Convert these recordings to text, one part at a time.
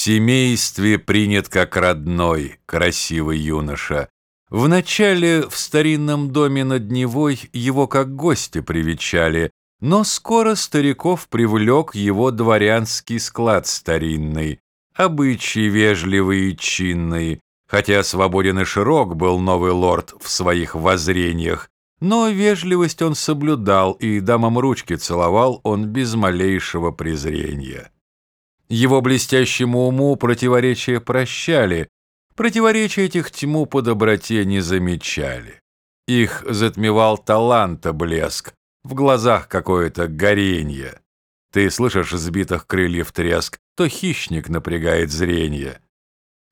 семействе принят как родной, красивый юноша. Вначале в старинном доме над Невой его как гостя привечали, но скоро стариков привлек его дворянский склад старинный, обычаи вежливые и чинные, хотя свободен и широк был новый лорд в своих воззрениях, но вежливость он соблюдал, и дамам ручки целовал он без малейшего презрения. Его блестящему уму противоречия прощали, противоречия этих тьму по доброте не замечали. Их затмевал таланта блеск, в глазах какое-то горенье. Ты слышишь сбитых крыльев треск, то хищник напрягает зрение.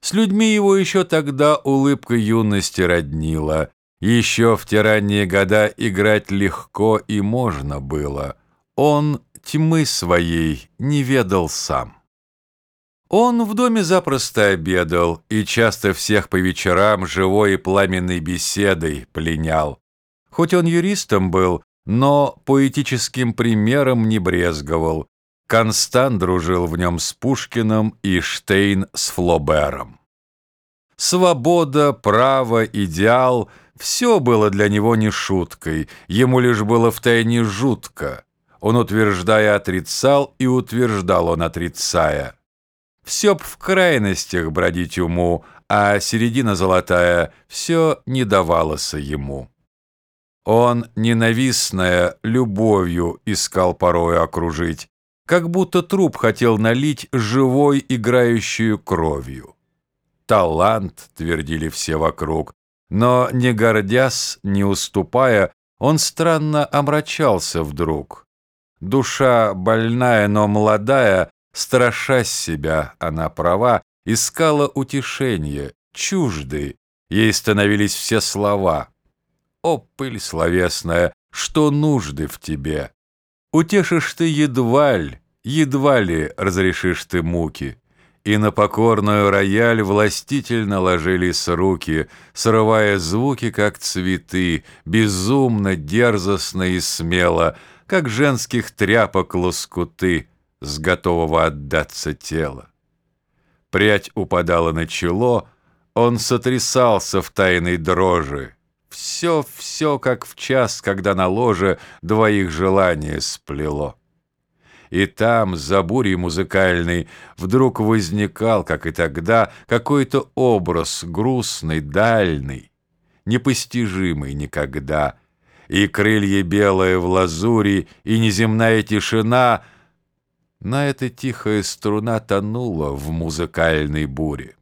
С людьми его еще тогда улыбка юности роднила, еще в те ранние года играть легко и можно было. Он тьмы своей не ведал сам. Он в доме запросто обедал и часто всех по вечерам живой и пламенной беседой пленял. Хоть он юристом был, но поэтическим примером не брезговал. Констант дружил в нем с Пушкиным и Штейн с Флобером. Свобода, право, идеал — все было для него не шуткой, ему лишь было втайне жутко. Он, утверждая, отрицал, и утверждал он, отрицая. Все б в крайностях бродить уму, а середина золотая все не давалось ему. Он ненавистная любовью искал порою окружить, как будто труп хотел налить живой играющую кровью. Талант, твердили все вокруг, но, не гордясь, не уступая, он странно омрачался вдруг. Душа больная, но молодая, страшась себя, она права, искала утешение, чужды, ей становились все слова. О, пыль словесная, что нужды в тебе? Утешишь ты едва ли, едва ли разрешишь ты муки и на покорную рояль властительно ложились руки, срывая звуки, как цветы, безумно, дерзостно и смело, как женских тряпок лоскуты с готового отдаться тела. Прядь упадала на чело, он сотрясался в тайной дрожи. Все, все, как в час, когда на ложе двоих желания сплело и там, за бурей музыкальной, вдруг возникал, как и тогда, какой-то образ грустный, дальний, непостижимый никогда, и крылья белые в лазури, и неземная тишина, на эта тихая струна тонула в музыкальной буре.